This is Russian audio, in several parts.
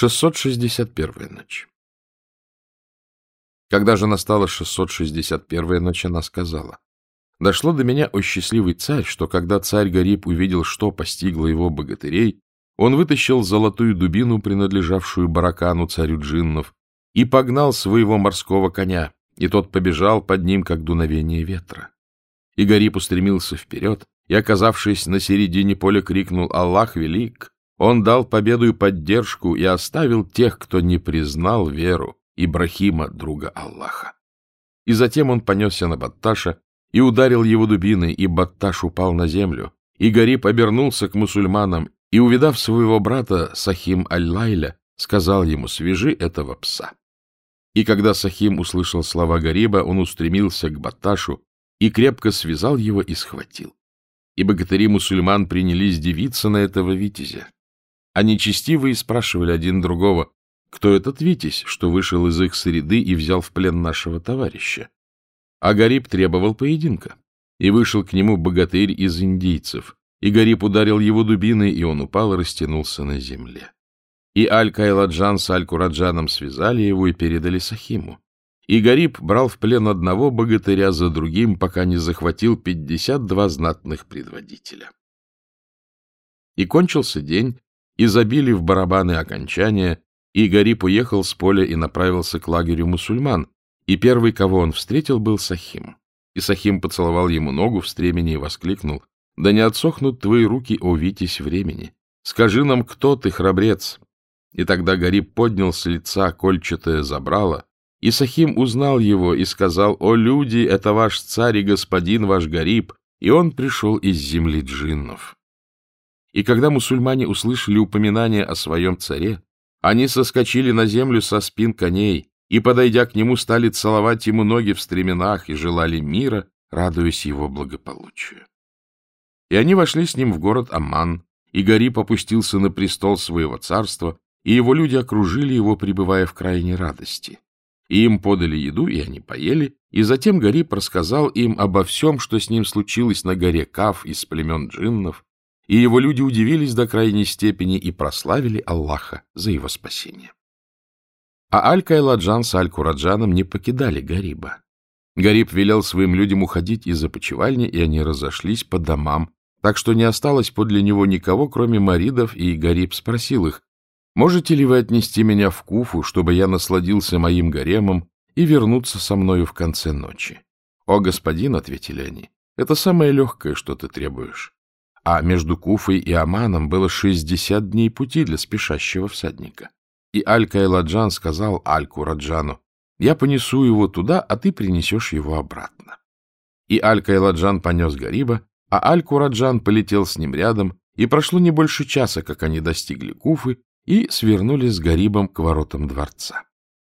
661 ночь. Когда же настала 661 ночь, она сказала, «Дошло до меня, о счастливый царь, что когда царь Гариб увидел, что постигло его богатырей, он вытащил золотую дубину, принадлежавшую баракану царю джиннов, и погнал своего морского коня, и тот побежал под ним, как дуновение ветра. И Гариб устремился вперед, и, оказавшись на середине поля, крикнул «Аллах велик!» Он дал победу и поддержку и оставил тех, кто не признал веру Ибрахима, друга Аллаха. И затем он понесся на Батташа и ударил его дубиной, и Батташ упал на землю. И Гариб обернулся к мусульманам и, увидав своего брата Сахим Аль-Лайля, сказал ему «Свяжи этого пса». И когда Сахим услышал слова Гариба, он устремился к Батташу и крепко связал его и схватил. И богатыри мусульман принялись дивиться на этого витязя. А нечестивые спрашивали один другого, кто этот Витязь, что вышел из их среды и взял в плен нашего товарища. А Гариб требовал поединка, и вышел к нему богатырь из индийцев, и Гариб ударил его дубиной, и он упал и растянулся на земле. И Аль-Кайладжан с Аль-Кураджаном связали его и передали Сахиму. И Гариб брал в плен одного богатыря за другим, пока не захватил пятьдесят два знатных предводителя. И кончился день, и забили в барабаны окончания, и Гарип уехал с поля и направился к лагерю мусульман, и первый, кого он встретил, был Сахим. И Сахим поцеловал ему ногу в стремени и воскликнул, «Да не отсохнут твои руки, о Витязь времени! Скажи нам, кто ты, храбрец!» И тогда Гарип поднял с лица кольчатое забрало, и Сахим узнал его и сказал, «О, люди, это ваш царь и господин ваш Гарип, и он пришел из земли джиннов». И когда мусульмане услышали упоминание о своем царе, они соскочили на землю со спин коней и, подойдя к нему, стали целовать ему ноги в стременах и желали мира, радуясь его благополучию. И они вошли с ним в город Амман, и Гариб опустился на престол своего царства, и его люди окружили его, пребывая в крайней радости. И им подали еду, и они поели, и затем Гариб рассказал им обо всем, что с ним случилось на горе Кав из племен джиннов, и его люди удивились до крайней степени и прославили Аллаха за его спасение. А Аль-Кайладжан с Аль-Кураджаном не покидали Гариба. Гариб велел своим людям уходить из опочивальни, и они разошлись по домам, так что не осталось подле него никого, кроме маридов, и Гариб спросил их, «Можете ли вы отнести меня в Куфу, чтобы я насладился моим гаремом и вернуться со мною в конце ночи?» «О, господин», — ответили они, — «это самое легкое, что ты требуешь а между Куфой и Аманом было шестьдесят дней пути для спешащего всадника. И Аль-Кайладжан сказал Аль-Кураджану, «Я понесу его туда, а ты принесешь его обратно». И Аль-Кайладжан понес Гариба, а Аль-Кураджан полетел с ним рядом, и прошло не больше часа, как они достигли Куфы и свернули с Гарибом к воротам дворца.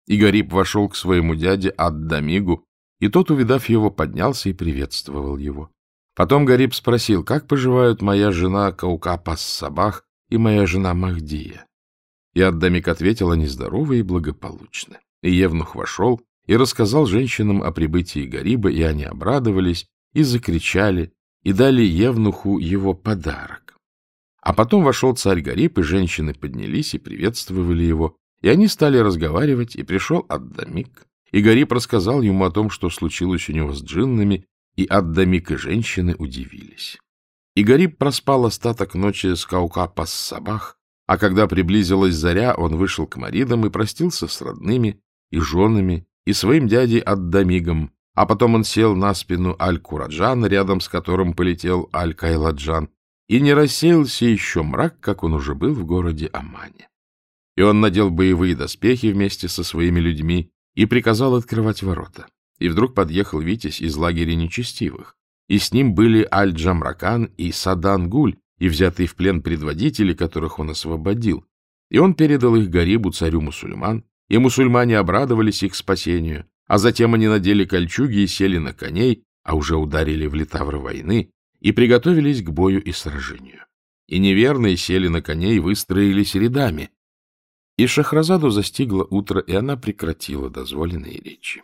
И Гариб вошел к своему дяде Ад-Дамигу, и тот, увидав его, поднялся и приветствовал его. Потом Гариб спросил, как поживают моя жена Каукапас-Сабах и моя жена Махдия. И Аддамик ответил, они здоровы и благополучны. И Евнух вошел и рассказал женщинам о прибытии Гариба, и они обрадовались и закричали, и дали Евнуху его подарок. А потом вошел царь Гариб, и женщины поднялись и приветствовали его, и они стали разговаривать, и пришел Аддамик, и Гариб рассказал ему о том, что случилось у него с джиннами, и Аддамик и женщины удивились. И Гариб проспал остаток ночи с Каукапас-Сабах, а когда приблизилась заря, он вышел к Маридам и простился с родными и женами, и своим дядей Аддамигом, а потом он сел на спину Аль-Кураджана, рядом с которым полетел Аль-Кайладжан, и не рассеялся еще мрак, как он уже был в городе Амане. И он надел боевые доспехи вместе со своими людьми и приказал открывать ворота. И вдруг подъехал Витязь из лагеря нечестивых, и с ним были Аль-Джамракан и Садан-Гуль, и взятые в плен предводители, которых он освободил. И он передал их Гарибу, царю мусульман, и мусульмане обрадовались их спасению, а затем они надели кольчуги и сели на коней, а уже ударили в литавры войны, и приготовились к бою и сражению. И неверные сели на коней и выстроились рядами. И Шахразаду застигло утро, и она прекратила дозволенные речи.